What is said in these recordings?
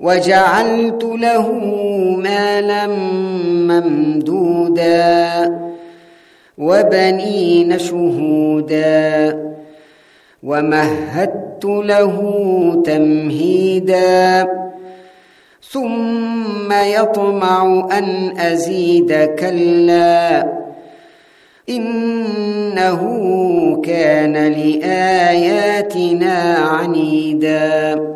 وجعلت له مالا ممدودا وبنين شهودا ومهدت له تمهيدا ثم يطمع أن أزيد كلا إنه كان لآياتنا عنيدا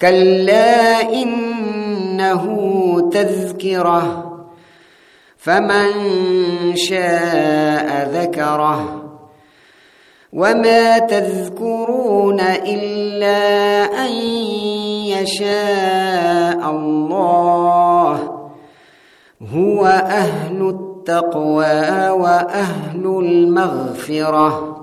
كلا انه تذكره فمن شاء ذكره وما تذكرون الا ان يشاء الله هو أهل التقوى واهل المغفره